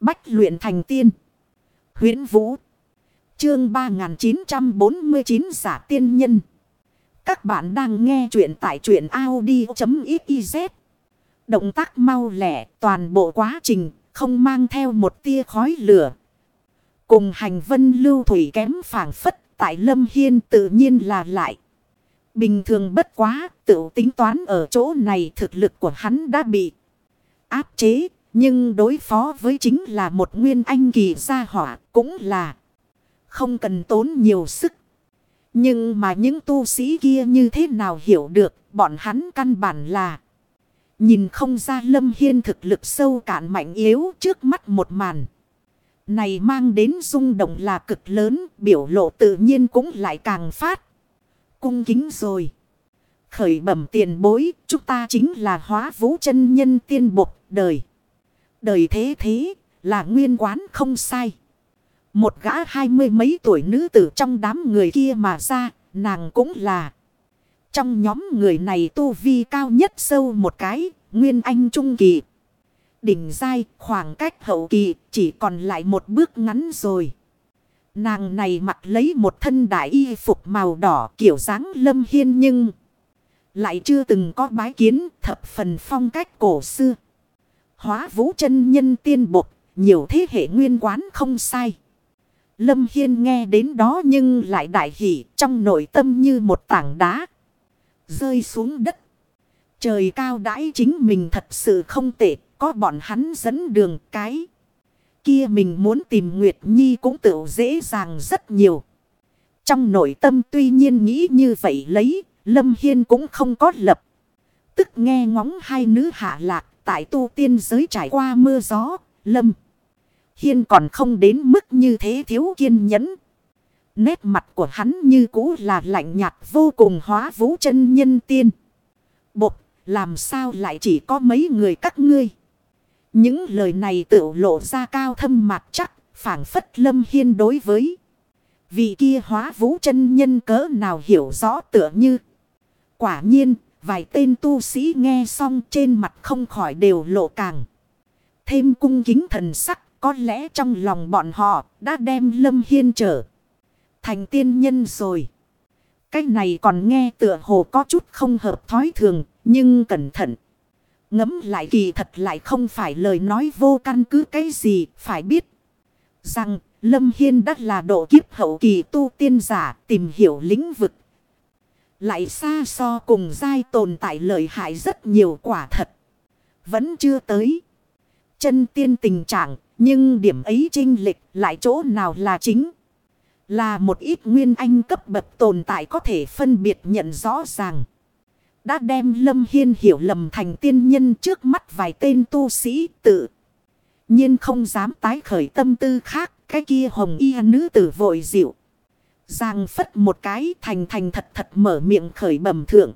Bách luyện thành tiên. huyễn Vũ. Chương 3949 giả tiên nhân. Các bạn đang nghe truyện tại truyện Audi.xyz. Động tác mau lẻ toàn bộ quá trình không mang theo một tia khói lửa. Cùng hành vân lưu thủy kém phản phất tại Lâm Hiên tự nhiên là lại. Bình thường bất quá, tự tính toán ở chỗ này thực lực của hắn đã bị áp chế. Nhưng đối phó với chính là một nguyên anh kỳ gia hỏa cũng là không cần tốn nhiều sức. Nhưng mà những tu sĩ kia như thế nào hiểu được, bọn hắn căn bản là nhìn không ra lâm hiên thực lực sâu cạn mạnh yếu trước mắt một màn. Này mang đến rung động là cực lớn, biểu lộ tự nhiên cũng lại càng phát. Cung kính rồi. Khởi bẩm tiền bối, chúng ta chính là hóa vũ chân nhân tiên bột đời. Đời thế thế là nguyên quán không sai. Một gã hai mươi mấy tuổi nữ tử trong đám người kia mà ra, nàng cũng là. Trong nhóm người này tu vi cao nhất sâu một cái, nguyên anh trung kỳ. Đỉnh dai khoảng cách hậu kỳ chỉ còn lại một bước ngắn rồi. Nàng này mặc lấy một thân đại y phục màu đỏ kiểu dáng lâm hiên nhưng lại chưa từng có bái kiến thập phần phong cách cổ xưa. Hóa vũ chân nhân tiên bột, nhiều thế hệ nguyên quán không sai. Lâm Hiên nghe đến đó nhưng lại đại hỷ trong nội tâm như một tảng đá. Rơi xuống đất. Trời cao đãi chính mình thật sự không tệ, có bọn hắn dẫn đường cái. Kia mình muốn tìm Nguyệt Nhi cũng tự dễ dàng rất nhiều. Trong nội tâm tuy nhiên nghĩ như vậy lấy, Lâm Hiên cũng không có lập. Tức nghe ngóng hai nữ hạ lạc tại tu tiên giới trải qua mưa gió, Lâm. Hiên còn không đến mức như thế thiếu kiên nhẫn. Nét mặt của hắn như cũ là lạnh nhạt vô cùng hóa vũ chân nhân tiên. Bột, làm sao lại chỉ có mấy người các ngươi? Những lời này tự lộ ra cao thâm mặt chắc, phảng phất lâm hiên đối với. Vị kia hóa vũ chân nhân cỡ nào hiểu rõ tựa như. Quả nhiên, vài tên tu sĩ nghe xong trên mặt không khỏi đều lộ càng. Thêm cung kính thần sắc, có lẽ trong lòng bọn họ đã đem lâm hiên trở. Thành tiên nhân rồi. cách này còn nghe tựa hồ có chút không hợp thói thường, nhưng cẩn thận. Ngấm lại kỳ thật lại không phải lời nói vô căn cứ cái gì, phải biết. Rằng, Lâm Hiên đã là độ kiếp hậu kỳ tu tiên giả tìm hiểu lĩnh vực. Lại xa so cùng giai tồn tại lợi hại rất nhiều quả thật. Vẫn chưa tới. Chân tiên tình trạng, nhưng điểm ấy trinh lịch lại chỗ nào là chính. Là một ít nguyên anh cấp bậc tồn tại có thể phân biệt nhận rõ ràng. Đã đem Lâm Hiên hiểu lầm thành tiên nhân trước mắt vài tên tu sĩ tự. nhiên không dám tái khởi tâm tư khác. Cái kia hồng y nữ tử vội dịu. Giang phất một cái thành thành thật thật mở miệng khởi bẩm thượng.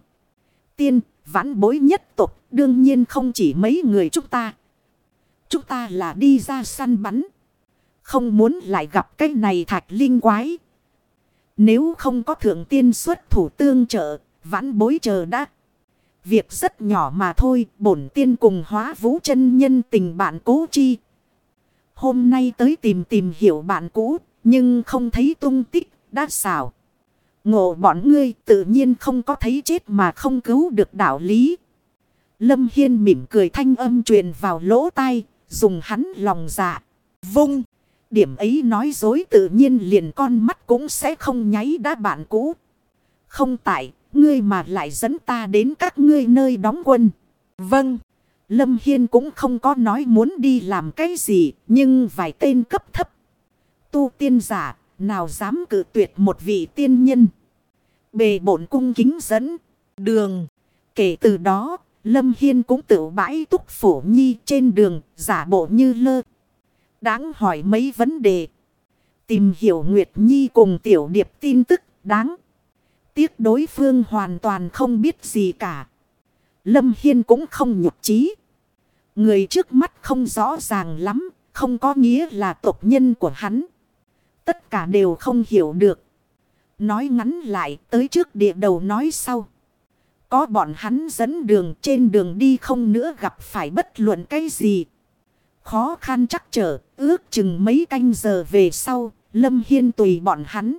Tiên, vãn bối nhất tục đương nhiên không chỉ mấy người chúng ta. Chúng ta là đi ra săn bắn. Không muốn lại gặp cái này thạch linh quái. Nếu không có thượng tiên xuất thủ tương trợ, vãn bối chờ đã. Việc rất nhỏ mà thôi, bổn tiên cùng hóa vũ chân nhân tình bạn cố chi. Hôm nay tới tìm tìm hiểu bạn cũ, nhưng không thấy tung tích, đã xảo. Ngộ bọn ngươi tự nhiên không có thấy chết mà không cứu được đạo lý. Lâm Hiên mỉm cười thanh âm truyền vào lỗ tai, dùng hắn lòng dạ. Vung, điểm ấy nói dối tự nhiên liền con mắt cũng sẽ không nháy đã bạn cũ. Không tại, ngươi mà lại dẫn ta đến các ngươi nơi đóng quân. Vâng. Lâm Hiên cũng không có nói muốn đi làm cái gì, nhưng vài tên cấp thấp. Tu tiên giả, nào dám cử tuyệt một vị tiên nhân. Bề bổn cung kính dẫn, đường. Kể từ đó, Lâm Hiên cũng tự bãi túc phổ nhi trên đường, giả bộ như lơ. Đáng hỏi mấy vấn đề. Tìm hiểu Nguyệt Nhi cùng tiểu điệp tin tức đáng. Tiếc đối phương hoàn toàn không biết gì cả. Lâm Hiên cũng không nhục trí. Người trước mắt không rõ ràng lắm, không có nghĩa là tộc nhân của hắn. Tất cả đều không hiểu được. Nói ngắn lại tới trước địa đầu nói sau. Có bọn hắn dẫn đường trên đường đi không nữa gặp phải bất luận cái gì. Khó khăn chắc trở, ước chừng mấy canh giờ về sau, Lâm Hiên tùy bọn hắn.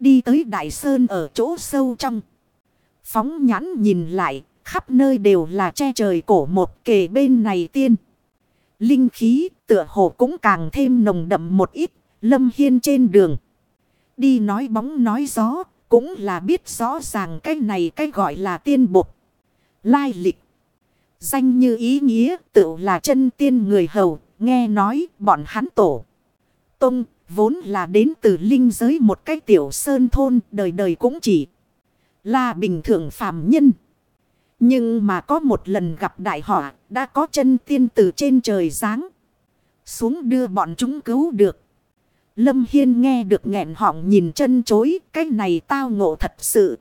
Đi tới Đại Sơn ở chỗ sâu trong. Phóng nhãn nhìn lại, khắp nơi đều là che trời cổ một kề bên này tiên. Linh khí tựa hồ cũng càng thêm nồng đậm một ít, Lâm Hiên trên đường. Đi nói bóng nói gió, cũng là biết rõ ràng cái này cái gọi là tiên bột. Lai lịch. Danh như ý nghĩa tự là chân tiên người hầu, nghe nói bọn hắn tổ. Tông vốn là đến từ linh giới một cái tiểu sơn thôn đời đời cũng chỉ là bình thường phàm nhân. Nhưng mà có một lần gặp đại họa đã có chân tiên từ trên trời giáng xuống đưa bọn chúng cứu được. Lâm Hiên nghe được nghẹn họng nhìn chân chối cái này tao ngộ thật sự.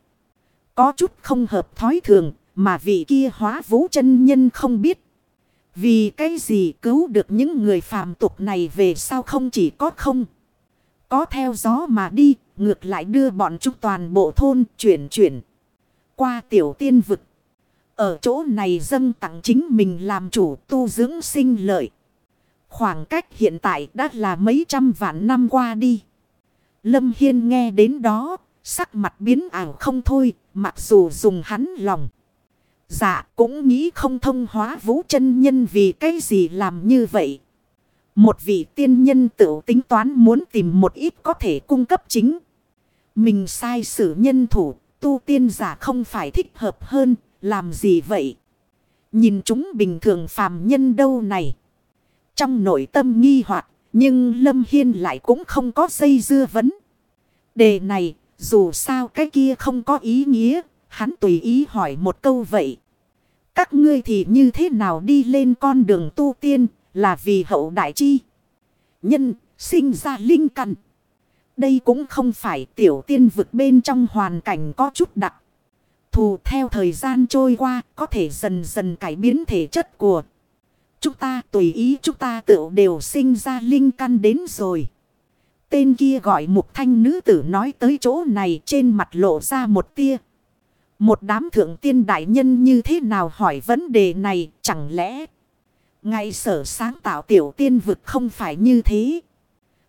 Có chút không hợp thói thường mà vị kia hóa vũ chân nhân không biết. Vì cái gì cứu được những người phàm tục này về sao không chỉ có không. Có theo gió mà đi, ngược lại đưa bọn chúng toàn bộ thôn chuyển chuyển. Qua tiểu tiên vực. Ở chỗ này dâng tặng chính mình làm chủ tu dưỡng sinh lợi. Khoảng cách hiện tại đã là mấy trăm vạn năm qua đi. Lâm Hiên nghe đến đó, sắc mặt biến ảo không thôi, mặc dù dùng hắn lòng. Dạ cũng nghĩ không thông hóa vũ chân nhân vì cái gì làm như vậy. Một vị tiên nhân tự tính toán muốn tìm một ít có thể cung cấp chính. Mình sai sử nhân thủ, tu tiên giả không phải thích hợp hơn, làm gì vậy? Nhìn chúng bình thường phàm nhân đâu này. Trong nội tâm nghi hoặc nhưng Lâm Hiên lại cũng không có dây dưa vấn. Đề này, dù sao cái kia không có ý nghĩa, hắn tùy ý hỏi một câu vậy. Các ngươi thì như thế nào đi lên con đường tu tiên là vì hậu đại chi. Nhân sinh ra linh căn. Đây cũng không phải tiểu tiên vực bên trong hoàn cảnh có chút đặc. Thù theo thời gian trôi qua có thể dần dần cải biến thể chất của. Chúng ta tùy ý chúng ta tự đều sinh ra linh căn đến rồi. Tên kia gọi mục thanh nữ tử nói tới chỗ này trên mặt lộ ra một tia. Một đám thượng tiên đại nhân như thế nào hỏi vấn đề này chẳng lẽ. Ngay sở sáng tạo tiểu tiên vực không phải như thế.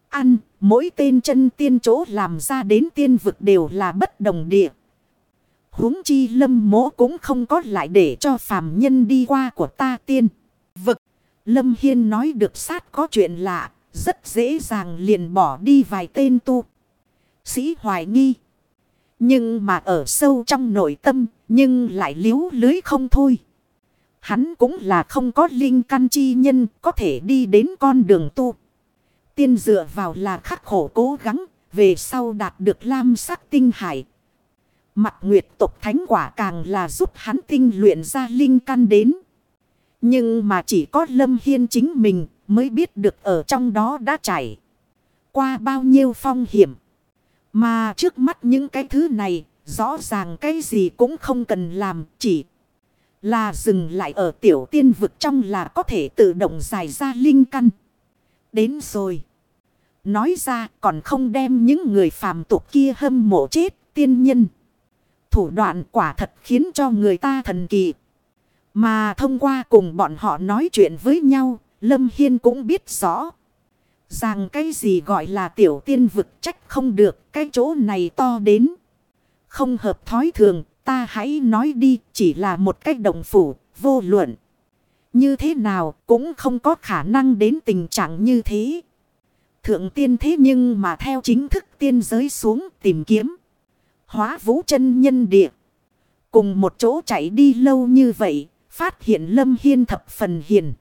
Ăn, mỗi tên chân tiên chỗ làm ra đến tiên vực đều là bất đồng địa. huống chi lâm mỗ cũng không có lại để cho phàm nhân đi qua của ta tiên. Vực, lâm hiên nói được sát có chuyện lạ, rất dễ dàng liền bỏ đi vài tên tu. Sĩ hoài nghi. Nhưng mà ở sâu trong nội tâm, nhưng lại liếu lưới không thôi. Hắn cũng là không có linh căn chi nhân, có thể đi đến con đường tu. Tiên dựa vào là khắc khổ cố gắng, về sau đạt được lam sắc tinh hải. Mặt nguyệt tục thánh quả càng là giúp hắn tinh luyện ra linh căn đến. Nhưng mà chỉ có Lâm Hiên chính mình mới biết được ở trong đó đã chảy Qua bao nhiêu phong hiểm. Mà trước mắt những cái thứ này, rõ ràng cái gì cũng không cần làm, chỉ là dừng lại ở tiểu tiên vực trong là có thể tự động giải ra linh căn. Đến rồi. Nói ra còn không đem những người phàm tục kia hâm mộ chết tiên nhân. Thủ đoạn quả thật khiến cho người ta thần kỳ. Mà thông qua cùng bọn họ nói chuyện với nhau, Lâm Hiên cũng biết rõ. Rằng cái gì gọi là tiểu tiên vực trách không được cái chỗ này to đến. Không hợp thói thường ta hãy nói đi chỉ là một cách đồng phủ vô luận. Như thế nào cũng không có khả năng đến tình trạng như thế. Thượng tiên thế nhưng mà theo chính thức tiên giới xuống tìm kiếm. Hóa vũ chân nhân địa. Cùng một chỗ chạy đi lâu như vậy. Phát hiện lâm hiên thập phần hiền.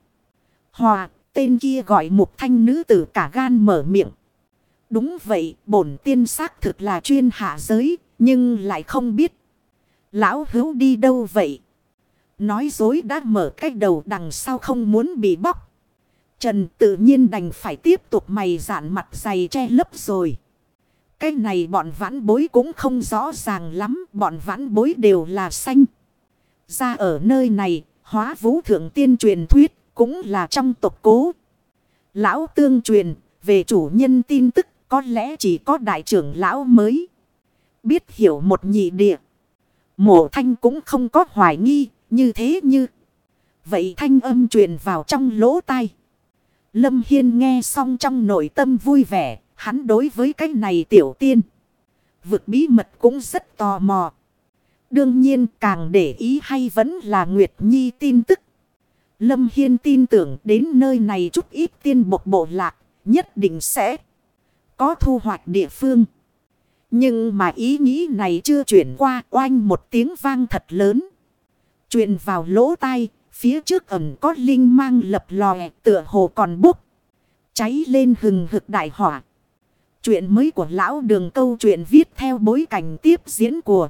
Hòa, tên kia gọi một thanh nữ tử cả gan mở miệng. Đúng vậy, bổn tiên xác thực là chuyên hạ giới. Nhưng lại không biết. Lão hữu đi đâu vậy? Nói dối đã mở cách đầu đằng sau không muốn bị bóc. Trần tự nhiên đành phải tiếp tục mày dạn mặt dày che lấp rồi. Cái này bọn vãn bối cũng không rõ ràng lắm. Bọn vãn bối đều là xanh. Ra ở nơi này, hóa vũ thượng tiên truyền thuyết cũng là trong tộc cố. Lão tương truyền, về chủ nhân tin tức có lẽ chỉ có đại trưởng lão mới. Biết hiểu một nhị địa. Mộ thanh cũng không có hoài nghi, như thế như. Vậy thanh âm truyền vào trong lỗ tai. Lâm Hiên nghe xong trong nội tâm vui vẻ. Hắn đối với cái này tiểu tiên. Vực bí mật cũng rất tò mò. Đương nhiên càng để ý hay vẫn là Nguyệt Nhi tin tức. Lâm Hiên tin tưởng đến nơi này chút ít tiên bộc bộ lạc. Nhất định sẽ có thu hoạch địa phương. Nhưng mà ý nghĩ này chưa chuyển qua oanh một tiếng vang thật lớn. Chuyện vào lỗ tai, phía trước ẩm có linh mang lập lòe tựa hồ còn bốc. Cháy lên hừng hực đại hỏa. Chuyện mới của lão đường câu chuyện viết theo bối cảnh tiếp diễn của